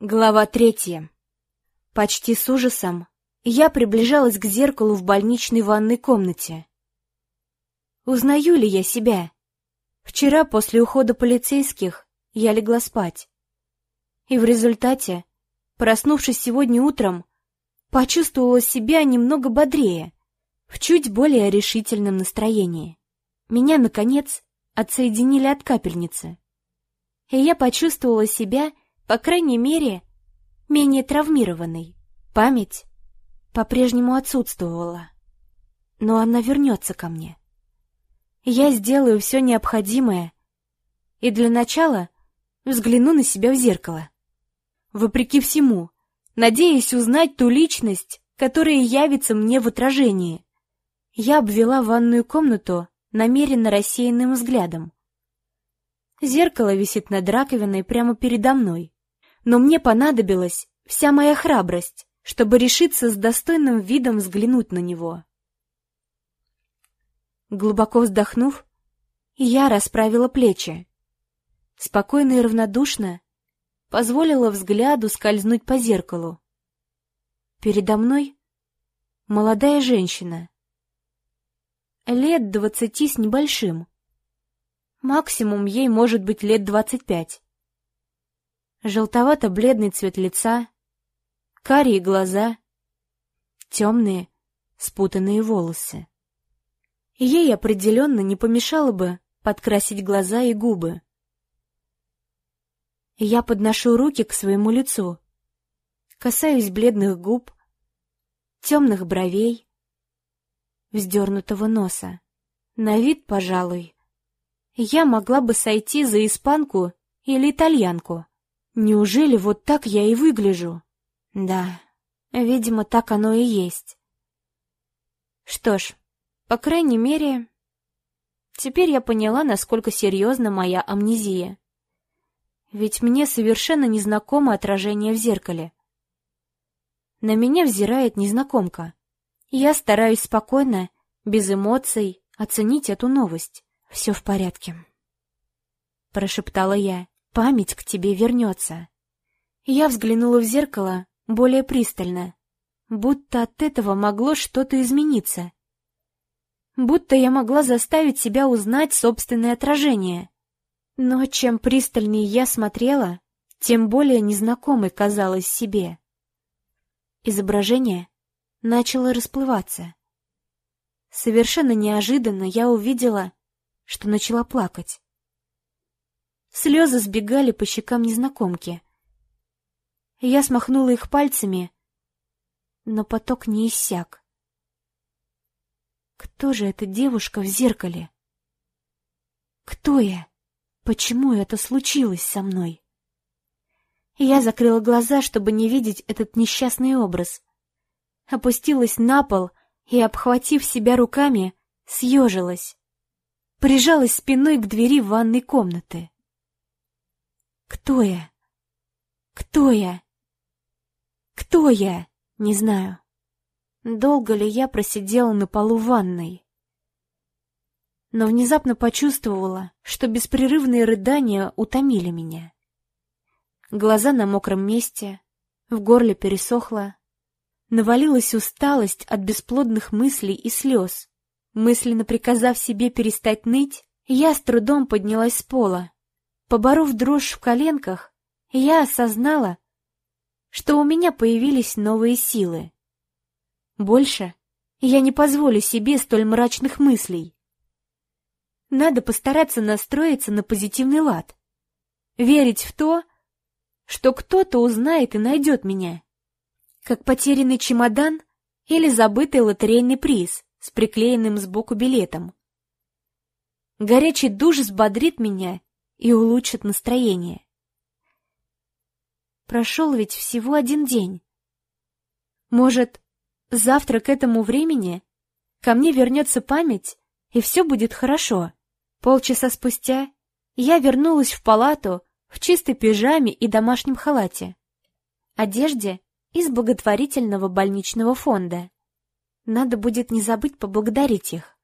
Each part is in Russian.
Глава третья. Почти с ужасом я приближалась к зеркалу в больничной ванной комнате. Узнаю ли я себя? Вчера после ухода полицейских я легла спать. И в результате, проснувшись сегодня утром, почувствовала себя немного бодрее, в чуть более решительном настроении. Меня, наконец, отсоединили от капельницы. И я почувствовала себя, по крайней мере, менее травмированной. Память по-прежнему отсутствовала. Но она вернется ко мне. Я сделаю все необходимое. И для начала взгляну на себя в зеркало. Вопреки всему, надеясь узнать ту личность, которая явится мне в отражении. Я обвела ванную комнату намеренно рассеянным взглядом. Зеркало висит над раковиной прямо передо мной. Но мне понадобилась вся моя храбрость, чтобы решиться с достойным видом взглянуть на него. Глубоко вздохнув, я расправила плечи. Спокойно и равнодушно позволила взгляду скользнуть по зеркалу. Передо мной молодая женщина. Лет двадцати с небольшим. Максимум ей может быть лет двадцать пять. Желтовато-бледный цвет лица, карие глаза, темные, спутанные волосы. Ей определенно не помешало бы подкрасить глаза и губы. Я подношу руки к своему лицу, касаюсь бледных губ, темных бровей, вздернутого носа. На вид, пожалуй, я могла бы сойти за испанку или итальянку. Неужели вот так я и выгляжу? Да, видимо, так оно и есть. Что ж, по крайней мере, теперь я поняла, насколько серьезна моя амнезия. Ведь мне совершенно незнакомо отражение в зеркале. На меня взирает незнакомка. Я стараюсь спокойно, без эмоций, оценить эту новость. Все в порядке. Прошептала я. Память к тебе вернется. Я взглянула в зеркало более пристально, будто от этого могло что-то измениться будто я могла заставить себя узнать собственное отражение. Но чем пристальнее я смотрела, тем более незнакомой казалось себе. Изображение начало расплываться. Совершенно неожиданно я увидела, что начала плакать. Слезы сбегали по щекам незнакомки. Я смахнула их пальцами, но поток не иссяк. Кто же эта девушка в зеркале? Кто я? Почему это случилось со мной? Я закрыла глаза, чтобы не видеть этот несчастный образ. Опустилась на пол и, обхватив себя руками, съежилась. Прижалась спиной к двери ванной комнаты. Кто я? Кто я? Кто я? Не знаю. Долго ли я просидела на полу ванной? Но внезапно почувствовала, что беспрерывные рыдания утомили меня. Глаза на мокром месте, в горле пересохло. Навалилась усталость от бесплодных мыслей и слез. Мысленно приказав себе перестать ныть, я с трудом поднялась с пола. Поборов дрожь в коленках, я осознала, что у меня появились новые силы. Больше я не позволю себе столь мрачных мыслей. Надо постараться настроиться на позитивный лад. Верить в то, что кто-то узнает и найдет меня. Как потерянный чемодан или забытый лотерейный приз с приклеенным сбоку билетом. Горячий душ взбодрит меня и улучшит настроение. Прошел ведь всего один день. Может, Завтра к этому времени ко мне вернется память, и все будет хорошо. Полчаса спустя я вернулась в палату в чистой пижаме и домашнем халате. Одежде из благотворительного больничного фонда. Надо будет не забыть поблагодарить их.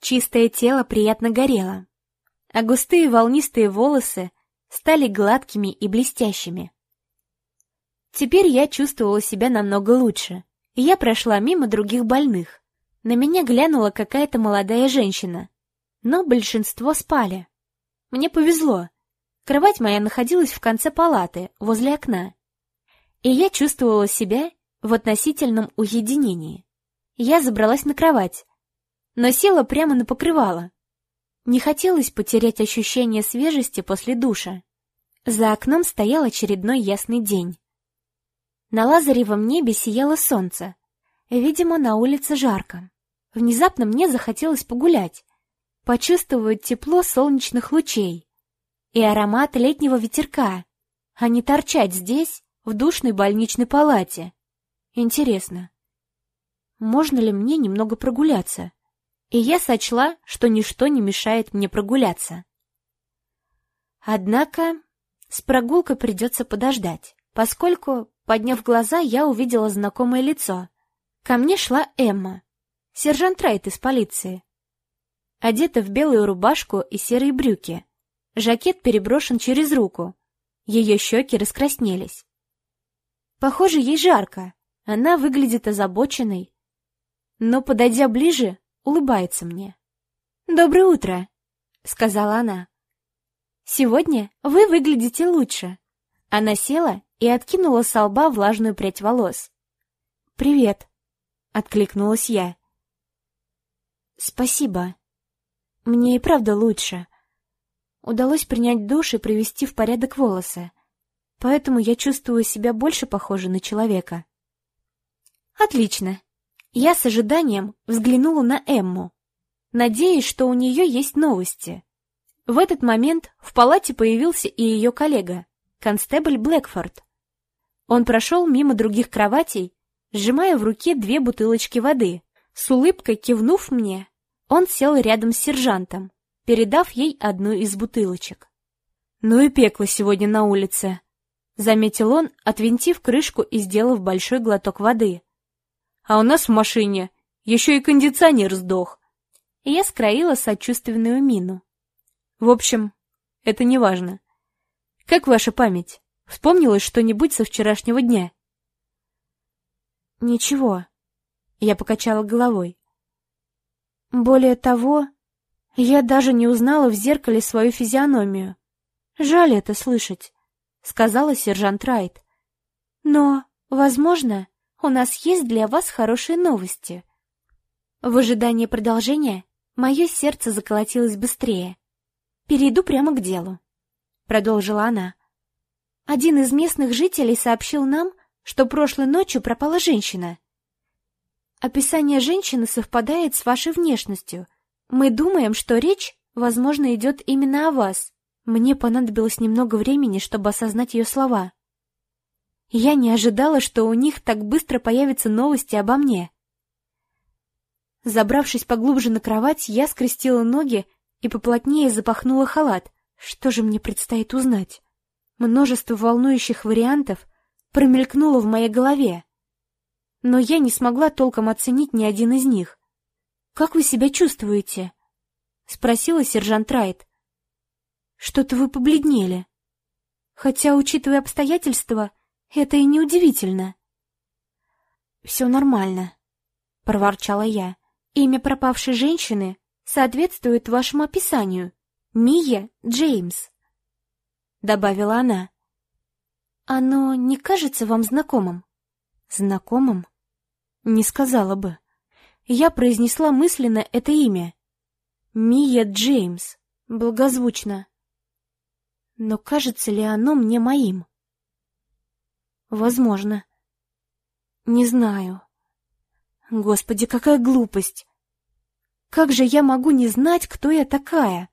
Чистое тело приятно горело, а густые волнистые волосы стали гладкими и блестящими. Теперь я чувствовала себя намного лучше, и я прошла мимо других больных. На меня глянула какая-то молодая женщина, но большинство спали. Мне повезло. Кровать моя находилась в конце палаты, возле окна. И я чувствовала себя в относительном уединении. Я забралась на кровать, но села прямо на покрывало. Не хотелось потерять ощущение свежести после душа. За окном стоял очередной ясный день. На Лазаревом небе сияло солнце. Видимо, на улице жарко. Внезапно мне захотелось погулять, почувствовать тепло солнечных лучей и аромат летнего ветерка, а не торчать здесь, в душной больничной палате. Интересно, можно ли мне немного прогуляться? И я сочла, что ничто не мешает мне прогуляться. Однако с прогулкой придется подождать, поскольку Подняв глаза, я увидела знакомое лицо. Ко мне шла Эмма, сержант Райт из полиции. Одета в белую рубашку и серые брюки. Жакет переброшен через руку. Ее щеки раскраснелись. Похоже, ей жарко. Она выглядит озабоченной. Но, подойдя ближе, улыбается мне. «Доброе утро», — сказала она. «Сегодня вы выглядите лучше». Она села и откинула с лба влажную прядь волос. «Привет», — откликнулась я. «Спасибо. Мне и правда лучше. Удалось принять душ и привести в порядок волосы, поэтому я чувствую себя больше похожей на человека». «Отлично». Я с ожиданием взглянула на Эмму, надеясь, что у нее есть новости. В этот момент в палате появился и ее коллега, констебль Блэкфорд. Он прошел мимо других кроватей, сжимая в руке две бутылочки воды. С улыбкой кивнув мне, он сел рядом с сержантом, передав ей одну из бутылочек. «Ну и пекло сегодня на улице», — заметил он, отвинтив крышку и сделав большой глоток воды. «А у нас в машине еще и кондиционер сдох». Я скроила сочувственную мину. «В общем, это не важно. Как ваша память?» Вспомнилось что-нибудь со вчерашнего дня? Ничего. Я покачала головой. Более того, я даже не узнала в зеркале свою физиономию. Жаль это слышать, сказала сержант Райт. Но, возможно, у нас есть для вас хорошие новости. В ожидании продолжения мое сердце заколотилось быстрее. Перейду прямо к делу, продолжила она. Один из местных жителей сообщил нам, что прошлой ночью пропала женщина. Описание женщины совпадает с вашей внешностью. Мы думаем, что речь, возможно, идет именно о вас. Мне понадобилось немного времени, чтобы осознать ее слова. Я не ожидала, что у них так быстро появятся новости обо мне. Забравшись поглубже на кровать, я скрестила ноги и поплотнее запахнула халат. Что же мне предстоит узнать? Множество волнующих вариантов промелькнуло в моей голове, но я не смогла толком оценить ни один из них. «Как вы себя чувствуете?» — спросила сержант Райт. «Что-то вы побледнели. Хотя, учитывая обстоятельства, это и не удивительно». «Все нормально», — проворчала я. «Имя пропавшей женщины соответствует вашему описанию. Мия Джеймс» добавила она. Оно не кажется вам знакомым? Знакомым? Не сказала бы. Я произнесла мысленно это имя. Мия Джеймс. Благозвучно. Но кажется ли оно мне моим? Возможно. Не знаю. Господи, какая глупость! Как же я могу не знать, кто я такая?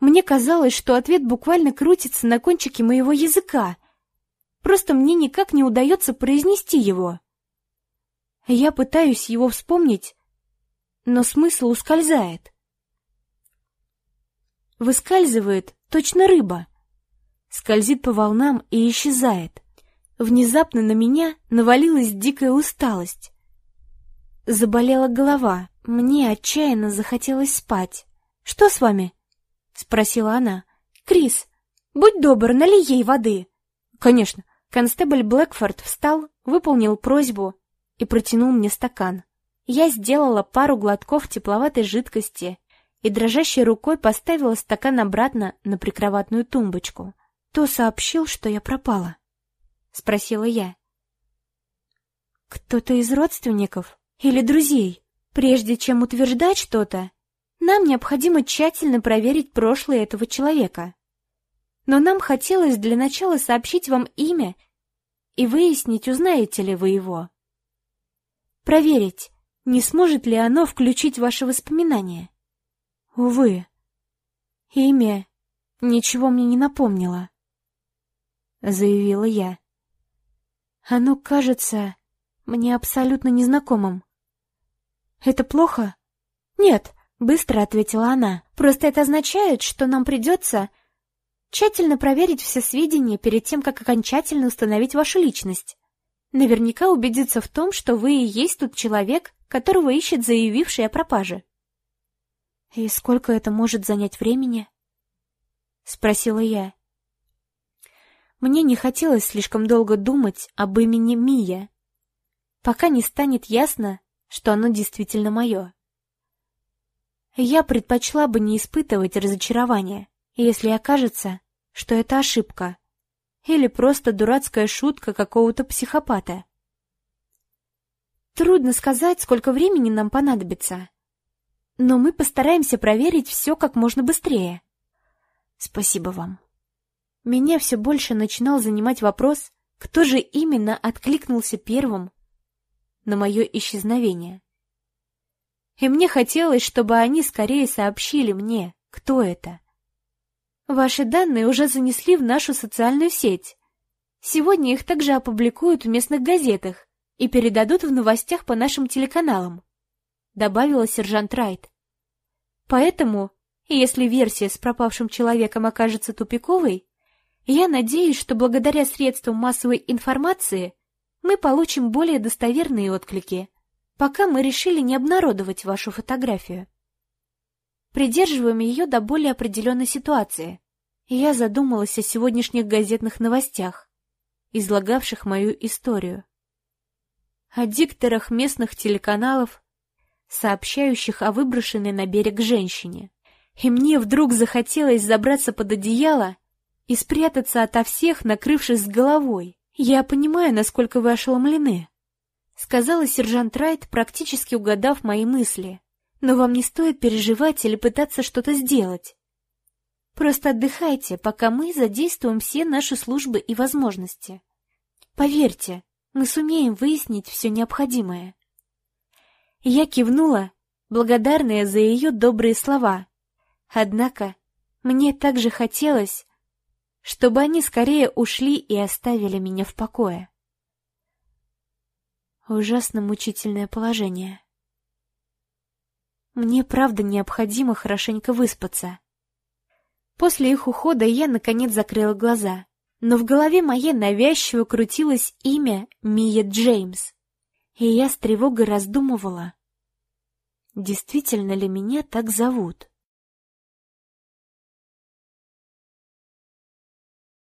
Мне казалось, что ответ буквально крутится на кончике моего языка. Просто мне никак не удается произнести его. Я пытаюсь его вспомнить, но смысл ускользает. Выскальзывает точно рыба. Скользит по волнам и исчезает. Внезапно на меня навалилась дикая усталость. Заболела голова, мне отчаянно захотелось спать. «Что с вами?» — спросила она. «Крис, будь добр, налей ей воды». «Конечно, Констебль Блэкфорд встал, выполнил просьбу и протянул мне стакан. Я сделала пару глотков тепловатой жидкости и дрожащей рукой поставила стакан обратно на прикроватную тумбочку. «Кто сообщил, что я пропала?» — спросила я. «Кто-то из родственников или друзей? Прежде чем утверждать что-то, нам необходимо тщательно проверить прошлое этого человека. Но нам хотелось для начала сообщить вам имя и выяснить, узнаете ли вы его. Проверить, не сможет ли оно включить ваши воспоминания. Увы, имя ничего мне не напомнило, — заявила я. Оно кажется мне абсолютно незнакомым. Это плохо? Нет, — быстро ответила она. Просто это означает, что нам придется тщательно проверить все сведения перед тем, как окончательно установить вашу личность. Наверняка убедиться в том, что вы и есть тот человек, которого ищет заявивший о пропаже. «И сколько это может занять времени?» — спросила я. Мне не хотелось слишком долго думать об имени Мия, пока не станет ясно, что оно действительно мое. Я предпочла бы не испытывать разочарования, если окажется, что это ошибка или просто дурацкая шутка какого-то психопата. Трудно сказать, сколько времени нам понадобится, но мы постараемся проверить все как можно быстрее. Спасибо вам. Меня все больше начинал занимать вопрос, кто же именно откликнулся первым на мое исчезновение. И мне хотелось, чтобы они скорее сообщили мне, кто это. Ваши данные уже занесли в нашу социальную сеть. Сегодня их также опубликуют в местных газетах и передадут в новостях по нашим телеканалам, добавила сержант Райт. Поэтому, если версия с пропавшим человеком окажется тупиковой, я надеюсь, что благодаря средствам массовой информации мы получим более достоверные отклики, пока мы решили не обнародовать вашу фотографию придерживаем ее до более определенной ситуации. Я задумалась о сегодняшних газетных новостях, излагавших мою историю. О дикторах местных телеканалов, сообщающих о выброшенной на берег женщине. И мне вдруг захотелось забраться под одеяло и спрятаться ото всех, накрывшись с головой. «Я понимаю, насколько вы ошеломлены», — сказала сержант Райт, практически угадав мои мысли. Но вам не стоит переживать или пытаться что-то сделать. Просто отдыхайте, пока мы задействуем все наши службы и возможности. Поверьте, мы сумеем выяснить все необходимое. Я кивнула, благодарная за ее добрые слова. Однако мне также хотелось, чтобы они скорее ушли и оставили меня в покое. Ужасно мучительное положение. Мне правда необходимо хорошенько выспаться. После их ухода я наконец закрыла глаза, но в голове моей навязчиво крутилось имя Мия Джеймс, и я с тревогой раздумывала, действительно ли меня так зовут.